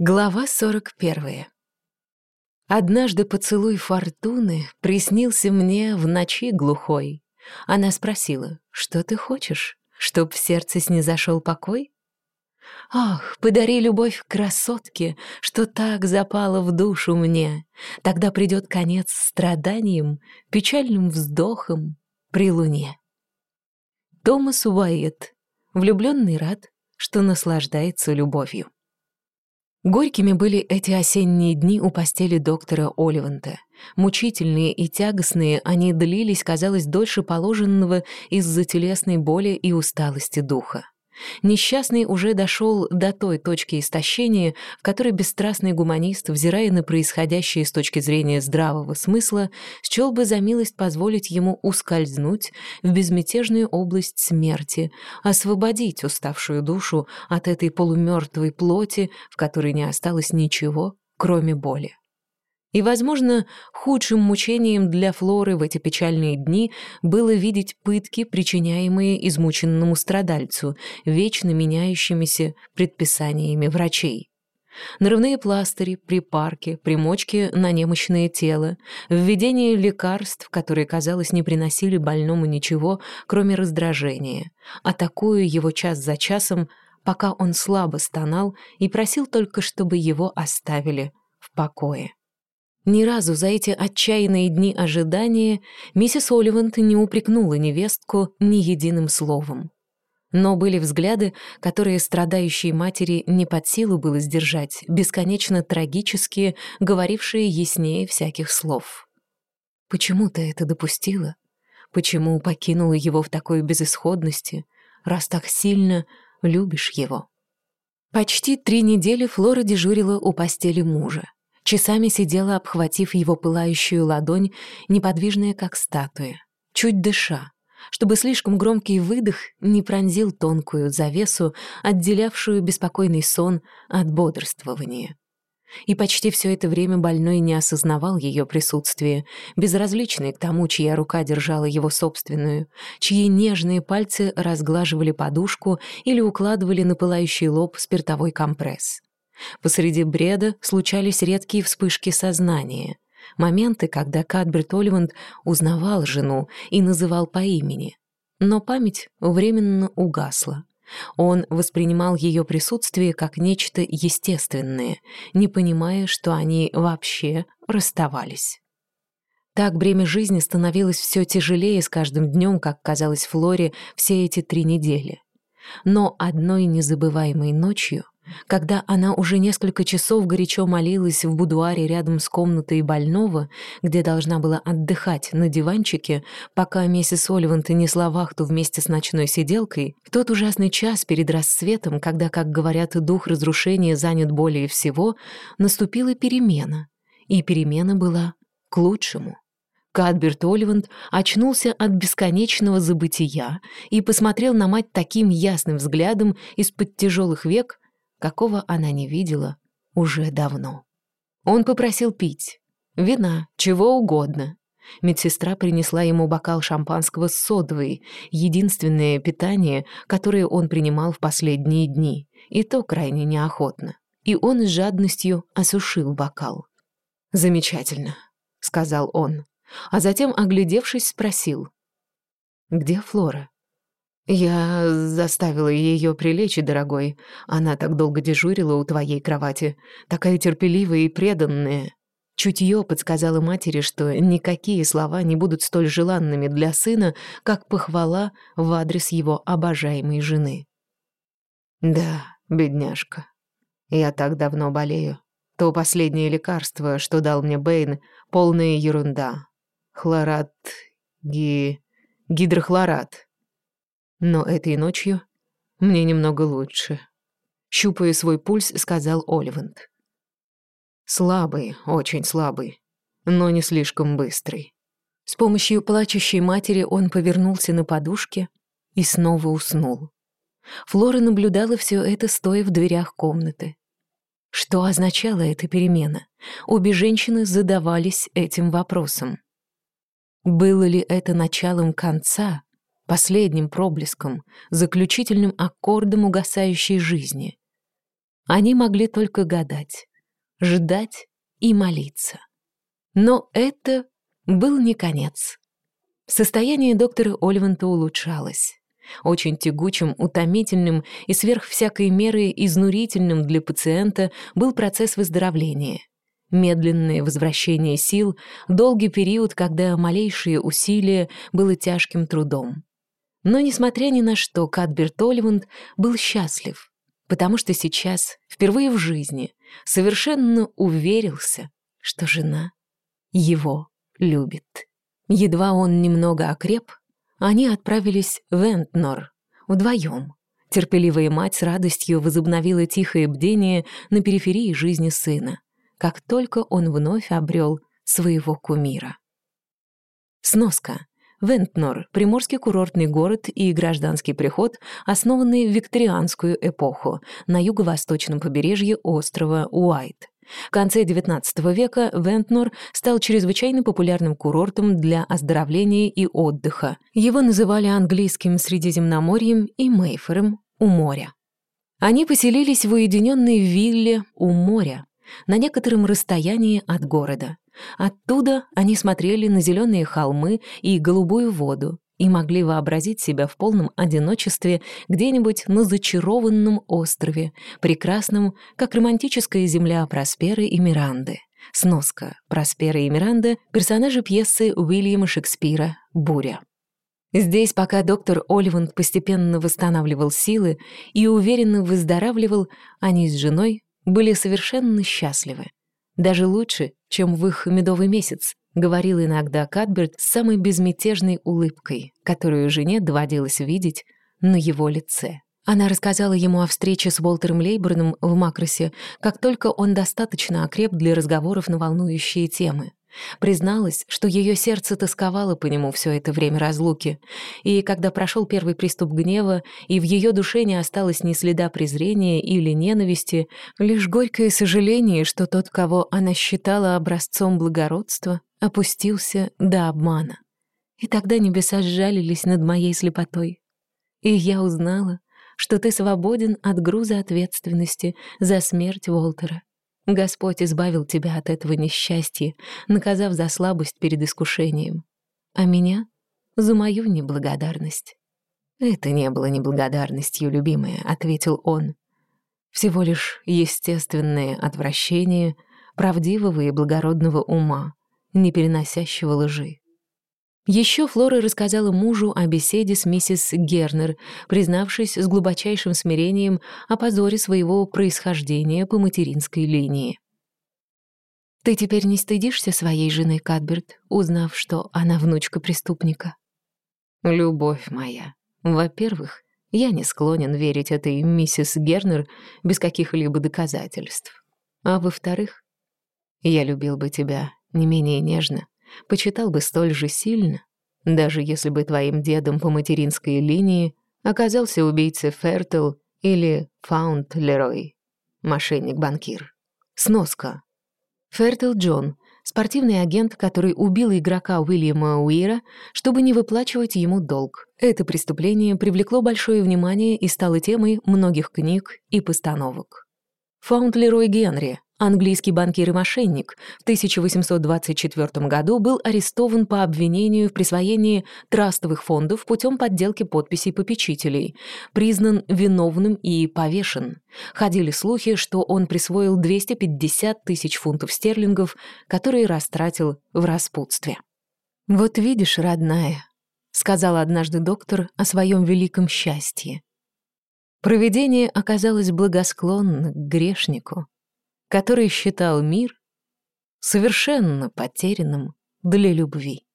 Глава 41. Однажды поцелуй фортуны приснился мне в ночи глухой. Она спросила, что ты хочешь, чтоб в сердце снизошел покой? Ах, подари любовь красотке, что так запало в душу мне. Тогда придет конец страданиям, печальным вздохом при луне. Томас Уайет, влюбленный рад, что наслаждается любовью. Горькими были эти осенние дни у постели доктора Оливанта. Мучительные и тягостные они длились, казалось, дольше положенного из-за телесной боли и усталости духа. Несчастный уже дошел до той точки истощения, в которой бесстрастный гуманист, взирая на происходящее с точки зрения здравого смысла, счел бы за милость позволить ему ускользнуть в безмятежную область смерти, освободить уставшую душу от этой полумертвой плоти, в которой не осталось ничего, кроме боли. И, возможно, худшим мучением для Флоры в эти печальные дни было видеть пытки, причиняемые измученному страдальцу, вечно меняющимися предписаниями врачей. Нарывные пластыри, припарки, примочки на немощное тело, введение лекарств, которые, казалось, не приносили больному ничего, кроме раздражения, атакуя его час за часом, пока он слабо стонал и просил только, чтобы его оставили в покое. Ни разу за эти отчаянные дни ожидания миссис Оливант не упрекнула невестку ни единым словом. Но были взгляды, которые страдающей матери не под силу было сдержать, бесконечно трагические, говорившие яснее всяких слов. «Почему ты это допустила? Почему покинула его в такой безысходности, раз так сильно любишь его?» Почти три недели Флора дежурила у постели мужа. Часами сидела, обхватив его пылающую ладонь, неподвижная, как статуя, чуть дыша, чтобы слишком громкий выдох не пронзил тонкую завесу, отделявшую беспокойный сон от бодрствования. И почти все это время больной не осознавал ее присутствие, безразличный к тому, чья рука держала его собственную, чьи нежные пальцы разглаживали подушку или укладывали на пылающий лоб спиртовой компресс. Посреди бреда случались редкие вспышки сознания, моменты, когда Кадберт Оливанд узнавал жену и называл по имени. Но память временно угасла. Он воспринимал ее присутствие как нечто естественное, не понимая, что они вообще расставались. Так бремя жизни становилось все тяжелее с каждым днем, как казалось Флоре все эти три недели. Но одной незабываемой ночью — когда она уже несколько часов горячо молилась в будуаре рядом с комнатой больного, где должна была отдыхать на диванчике, пока миссис Оливант несла вахту вместе с ночной сиделкой, в тот ужасный час перед рассветом, когда, как говорят, дух разрушения занят более всего, наступила перемена. И перемена была к лучшему. Кадберт Оливанд очнулся от бесконечного забытия и посмотрел на мать таким ясным взглядом из-под тяжелых век, какого она не видела уже давно. Он попросил пить. Вина, чего угодно. Медсестра принесла ему бокал шампанского с содовой, единственное питание, которое он принимал в последние дни, и то крайне неохотно. И он с жадностью осушил бокал. «Замечательно», — сказал он, а затем, оглядевшись, спросил. «Где Флора?» «Я заставила ее прилечь, дорогой. Она так долго дежурила у твоей кровати. Такая терпеливая и преданная». Чутье подсказало матери, что никакие слова не будут столь желанными для сына, как похвала в адрес его обожаемой жены. «Да, бедняжка. Я так давно болею. То последнее лекарство, что дал мне Бэйн, полная ерунда. Хлорат... ги... гидрохлорат». Но этой ночью мне немного лучше. Щупая свой пульс, сказал Оливанд. Слабый, очень слабый, но не слишком быстрый. С помощью плачущей матери он повернулся на подушке и снова уснул. Флора наблюдала все это, стоя в дверях комнаты. Что означала эта перемена? Обе женщины задавались этим вопросом. Было ли это началом конца последним проблеском, заключительным аккордом угасающей жизни. Они могли только гадать, ждать и молиться. Но это был не конец. Состояние доктора Оливанта улучшалось. Очень тягучим, утомительным и сверх всякой меры изнурительным для пациента был процесс выздоровления. Медленное возвращение сил, долгий период, когда малейшее усилие было тяжким трудом. Но, несмотря ни на что, Кадберт Оливанд был счастлив, потому что сейчас, впервые в жизни, совершенно уверился, что жена его любит. Едва он немного окреп, они отправились в Энтнор вдвоем. Терпеливая мать с радостью возобновила тихое бдение на периферии жизни сына, как только он вновь обрел своего кумира. Сноска. Вентнор — приморский курортный город и гражданский приход, основанный в викторианскую эпоху на юго-восточном побережье острова Уайт. В конце XIX века Вентнор стал чрезвычайно популярным курортом для оздоровления и отдыха. Его называли английским Средиземноморьем и Мейфером у моря. Они поселились в уединенной вилле у моря, на некотором расстоянии от города. Оттуда они смотрели на зеленые холмы и голубую воду и могли вообразить себя в полном одиночестве где-нибудь на зачарованном острове, прекрасном, как романтическая земля Просперы и Миранды. Сноска. Проспера и Миранда — персонажи пьесы Уильяма Шекспира «Буря». Здесь, пока доктор Оливанд постепенно восстанавливал силы и уверенно выздоравливал, они с женой были совершенно счастливы. Даже лучше, чем в их медовый месяц, говорил иногда Кадберт с самой безмятежной улыбкой, которую жене доводилось видеть на его лице. Она рассказала ему о встрече с Уолтером Лейберном в Макросе, как только он достаточно окреп для разговоров на волнующие темы. Призналась, что ее сердце тосковало по нему все это время разлуки, и когда прошел первый приступ гнева, и в ее душе не осталось ни следа презрения или ненависти, лишь горькое сожаление, что тот, кого она считала образцом благородства, опустился до обмана. И тогда небеса сжалились над моей слепотой. И я узнала, что ты свободен от груза ответственности за смерть Волтера. Господь избавил тебя от этого несчастья, наказав за слабость перед искушением. А меня — за мою неблагодарность. «Это не было неблагодарностью, любимая», — ответил он. «Всего лишь естественное отвращение правдивого и благородного ума, не переносящего лжи. Еще Флора рассказала мужу о беседе с миссис Гернер, признавшись с глубочайшим смирением о позоре своего происхождения по материнской линии. «Ты теперь не стыдишься своей жены, Кадберт, узнав, что она внучка преступника?» «Любовь моя, во-первых, я не склонен верить этой миссис Гернер без каких-либо доказательств. А во-вторых, я любил бы тебя не менее нежно, почитал бы столь же сильно, даже если бы твоим дедом по материнской линии оказался убийца Фертл или Фаунд Лерой, мошенник-банкир. Сноска. Фертл Джон — спортивный агент, который убил игрока Уильяма Уира, чтобы не выплачивать ему долг. Это преступление привлекло большое внимание и стало темой многих книг и постановок. Фаунд Лерой Генри Английский банкир и мошенник в 1824 году был арестован по обвинению в присвоении трастовых фондов путем подделки подписей попечителей, признан виновным и повешен. Ходили слухи, что он присвоил 250 тысяч фунтов стерлингов, которые растратил в распутстве. «Вот видишь, родная», — сказал однажды доктор о своем великом счастье. Провидение оказалось благосклонно к грешнику который считал мир совершенно потерянным для любви.